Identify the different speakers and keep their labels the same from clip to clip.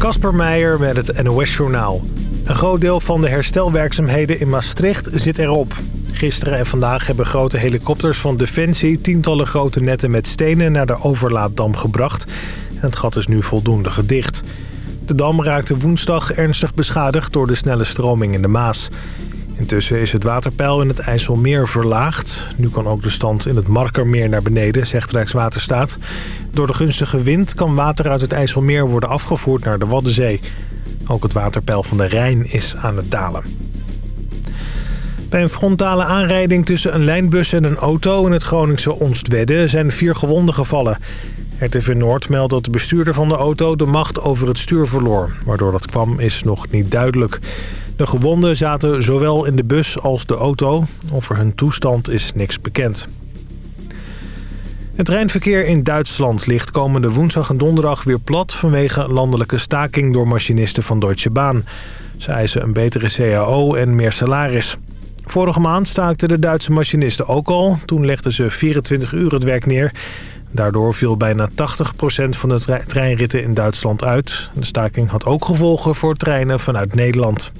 Speaker 1: Kasper Meijer met het NOS-journaal. Een groot deel van de herstelwerkzaamheden in Maastricht zit erop. Gisteren en vandaag hebben grote helikopters van Defensie... tientallen grote netten met stenen naar de overlaaddam gebracht. Het gat is nu voldoende gedicht. De dam raakte woensdag ernstig beschadigd door de snelle stroming in de Maas. Intussen is het waterpeil in het IJsselmeer verlaagd. Nu kan ook de stand in het Markermeer naar beneden, zegt Rijkswaterstaat. Door de gunstige wind kan water uit het IJsselmeer worden afgevoerd naar de Waddenzee. Ook het waterpeil van de Rijn is aan het dalen. Bij een frontale aanrijding tussen een lijnbus en een auto in het Groningse Onstwedde zijn vier gewonden gevallen. RTV Noord meldt dat de bestuurder van de auto de macht over het stuur verloor. Waardoor dat kwam is nog niet duidelijk. De gewonden zaten zowel in de bus als de auto. Over hun toestand is niks bekend. Het treinverkeer in Duitsland ligt komende woensdag en donderdag weer plat... vanwege landelijke staking door machinisten van Deutsche Bahn. Ze eisen een betere CAO en meer salaris. Vorige maand staakten de Duitse machinisten ook al. Toen legden ze 24 uur het werk neer. Daardoor viel bijna 80% van de treinritten in Duitsland uit. De staking had ook gevolgen voor treinen vanuit Nederland.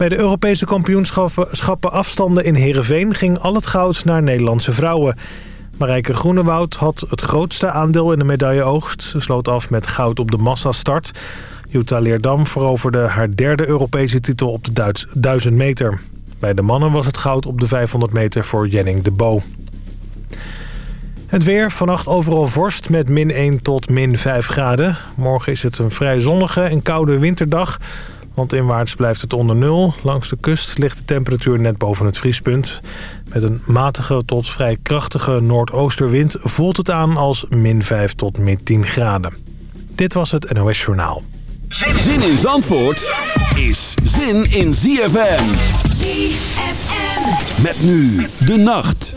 Speaker 1: Bij de Europese kampioenschappen afstanden in Heerenveen... ging al het goud naar Nederlandse vrouwen. Marijke Groenewoud had het grootste aandeel in de medailleoogst. Ze sloot af met goud op de massastart. Jutta Leerdam veroverde haar derde Europese titel op de 1000 meter. Bij de mannen was het goud op de 500 meter voor Jenning de Bo. Het weer, vannacht overal vorst met min 1 tot min 5 graden. Morgen is het een vrij zonnige en koude winterdag... Want inwaarts blijft het onder nul. Langs de kust ligt de temperatuur net boven het vriespunt. Met een matige tot vrij krachtige noordoosterwind voelt het aan als min 5 tot min 10 graden. Dit was het NOS Journaal.
Speaker 2: Zin in Zandvoort is zin in ZFM. ZFM. Met nu de nacht.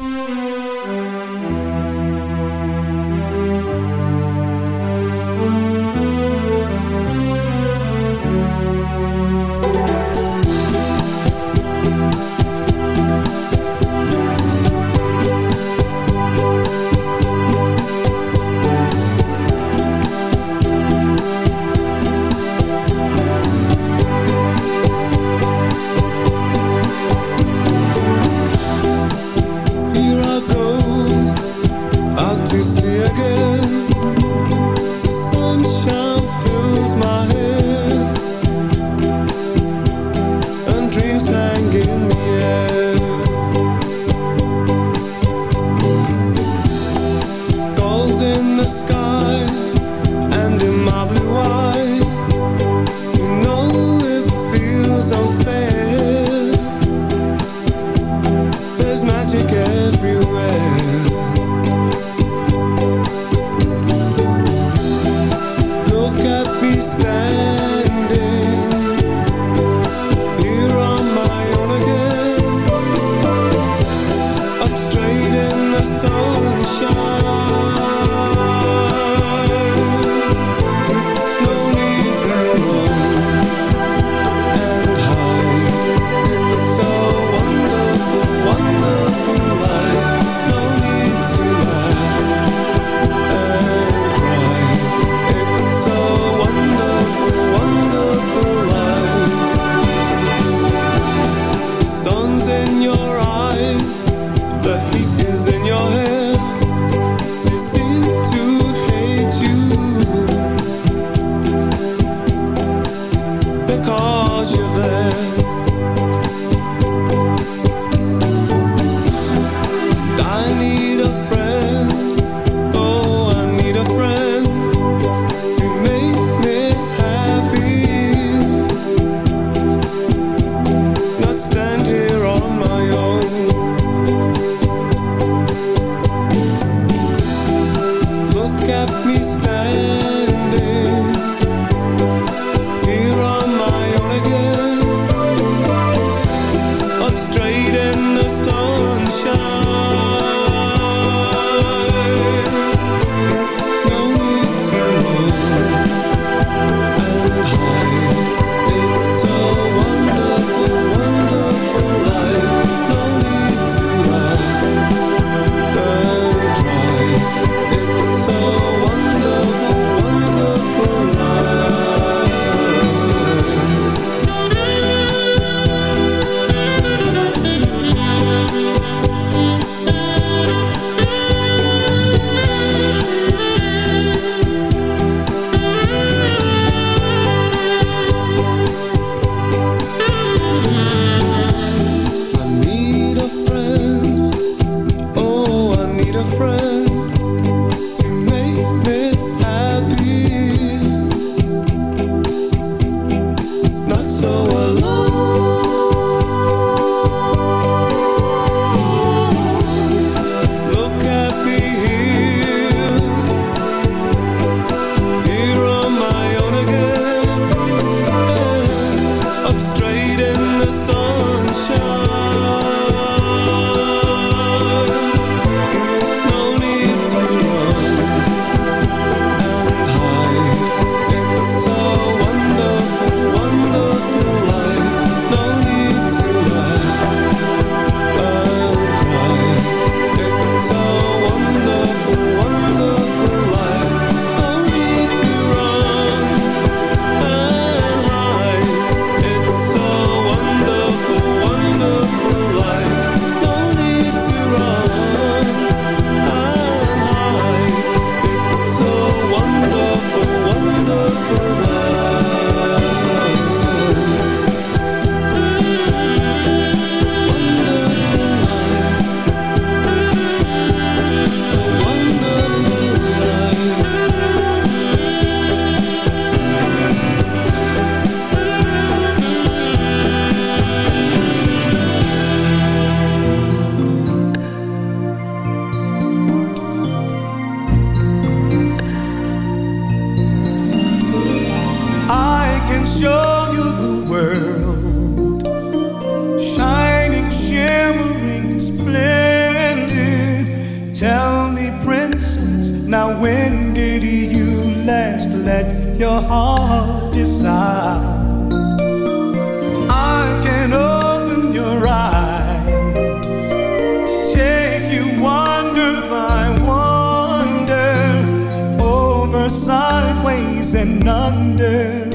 Speaker 3: and under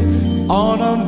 Speaker 3: on
Speaker 4: a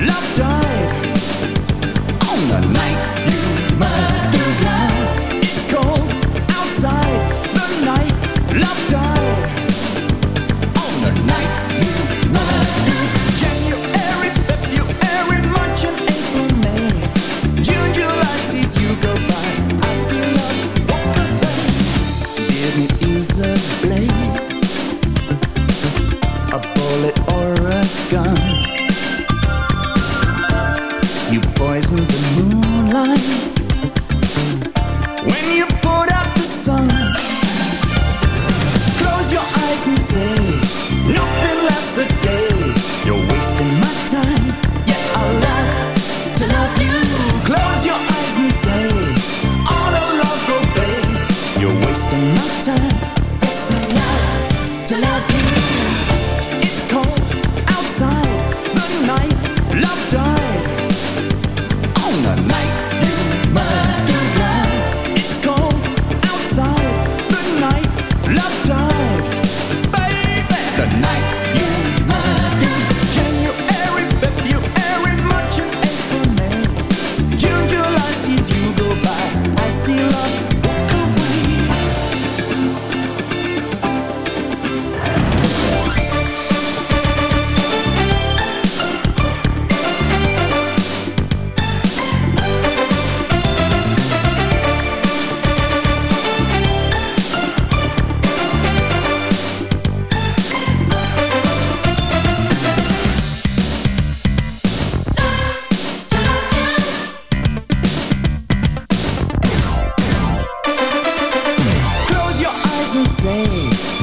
Speaker 5: Lockdown to say?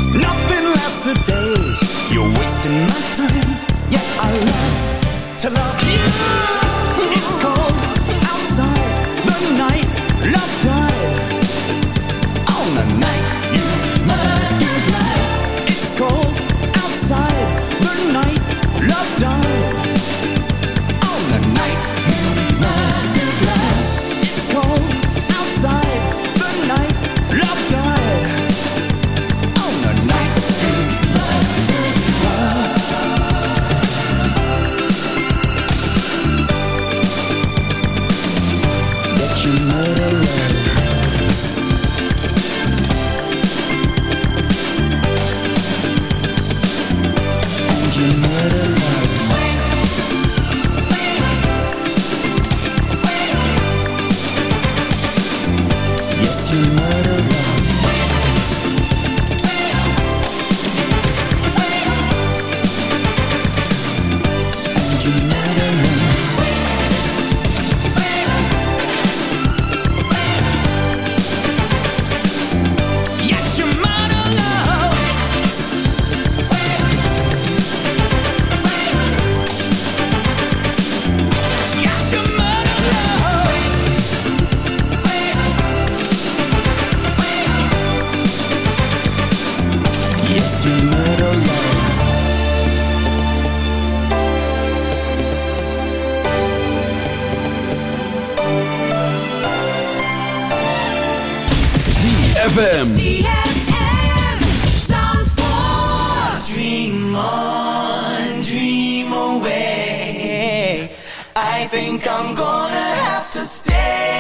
Speaker 5: I think I'm gonna have to stay.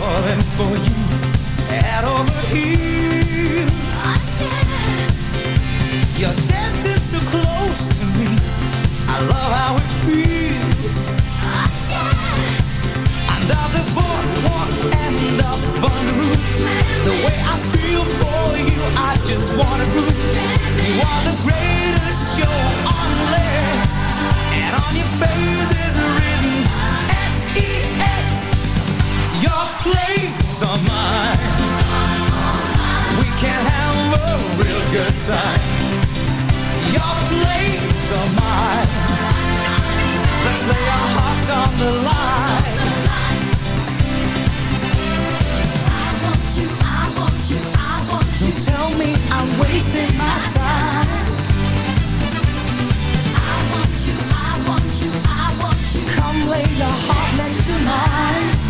Speaker 5: falling for you head over heels. Oh, yeah. You're dancing so close to me. I love how it feels. Oh, yeah. Under the boardwalk end up on the roof, the way I feel for you, I just wanna prove you are the greatest show on legs, and on your face good time. Your plates are mine. Let's lay our hearts on the line. I want you, I want you, I want you. Don't tell me I'm wasting my time. I want you, I want you, I want you. Come lay your heart next to mine.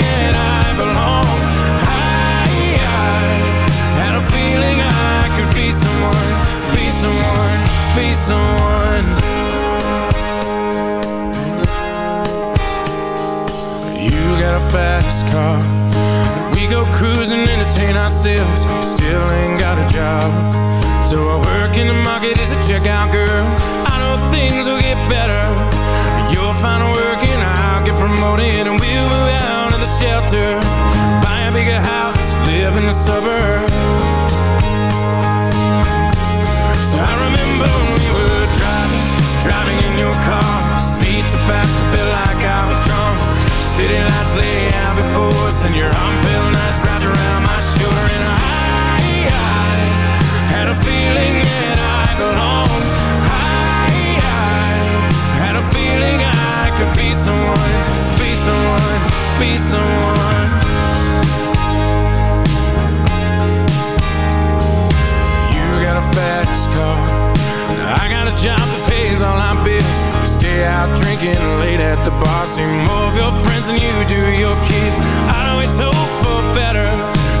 Speaker 5: I got a job to pay all my bills. Still I'm drinking late at the bar. See more your friends and you do your kids. I always hope for better.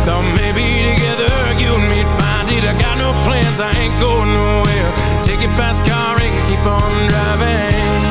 Speaker 5: Though maybe together give me find it. I got no plans. I ain't going nowhere. Take your fast car and keep on driving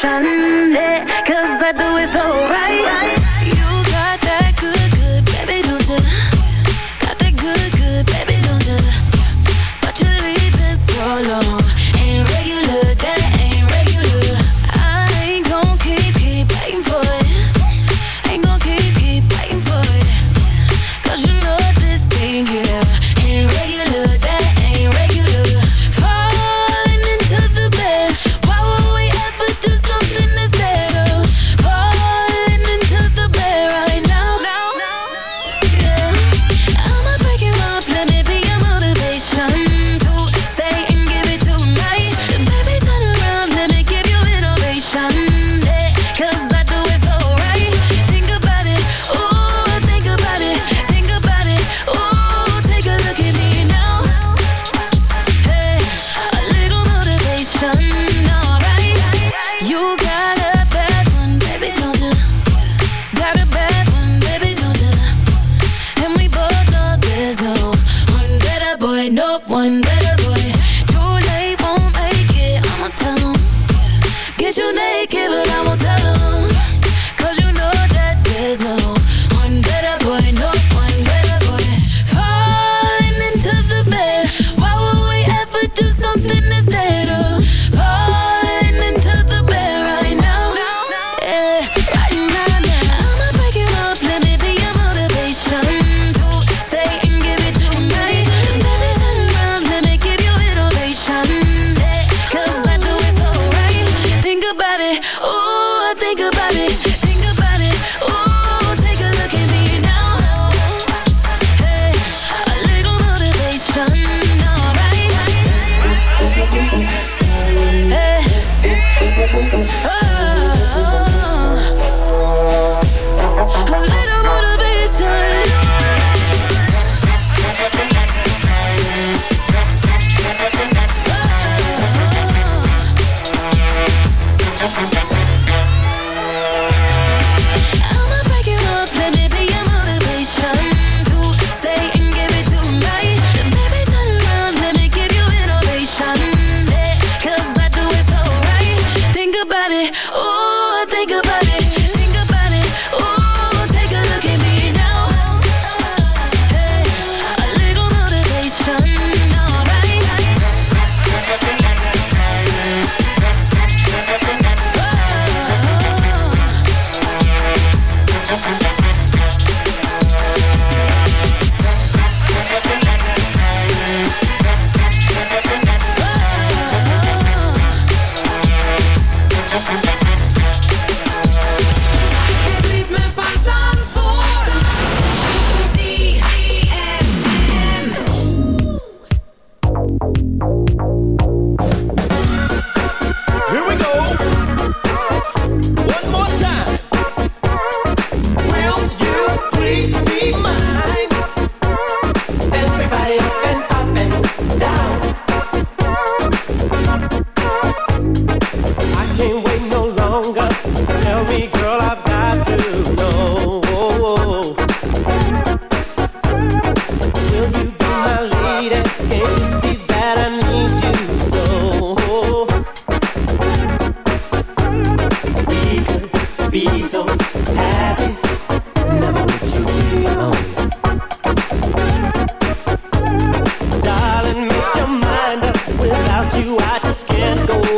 Speaker 6: sunlight. you, I
Speaker 7: just can't go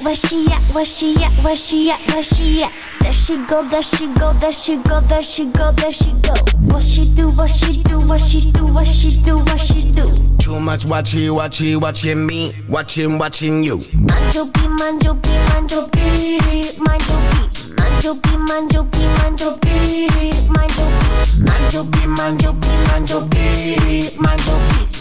Speaker 8: Where she at? Where she at? Where she at? Where she at? There she go, there she go, there she go, there she go, there she go. What she do? What she do? What she do? What she do? What she do?
Speaker 9: Too much watchy, watchy, watching me, watching, watching you.
Speaker 8: Manjo B, Manjo B, Manjo B, Manjo B, Manjo B, Manjo B, Manjo B, Manjo B,
Speaker 9: Manjo B, Manjo B, Manjo B, Manjo B.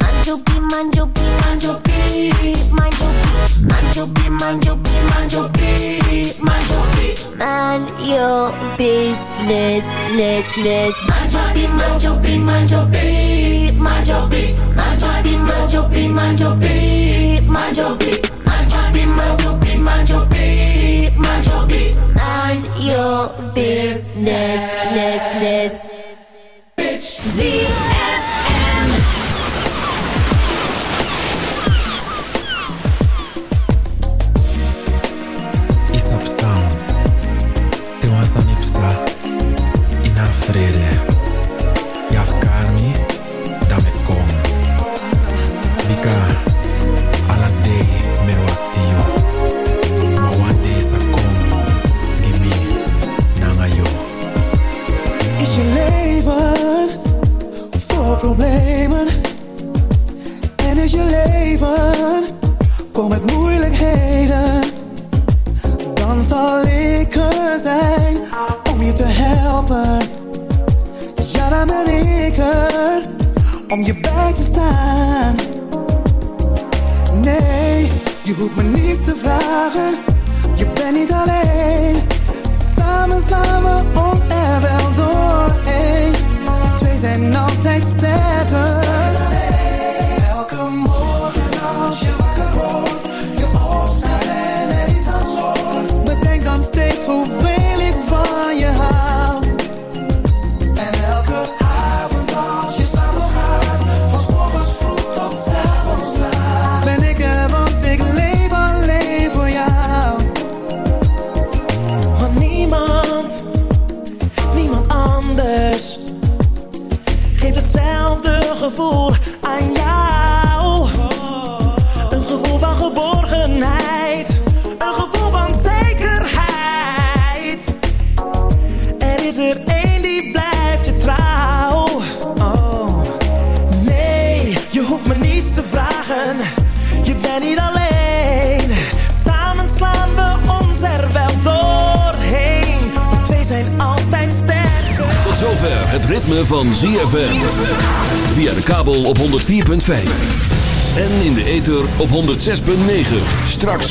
Speaker 8: Manjo B, manjo B, manjo B, manjo B.
Speaker 9: Manjo B, manjo B, manjo B, manjo B.
Speaker 8: Man your business, ness, ness.
Speaker 9: Manjo B, manjo B, manjo B, manjo B. Manjo B, manjo B, manjo B, manjo B. Manjo B, manjo B, manjo B, manjo B.
Speaker 8: Man your business, ness, ness.
Speaker 7: ZFM.
Speaker 10: danza in.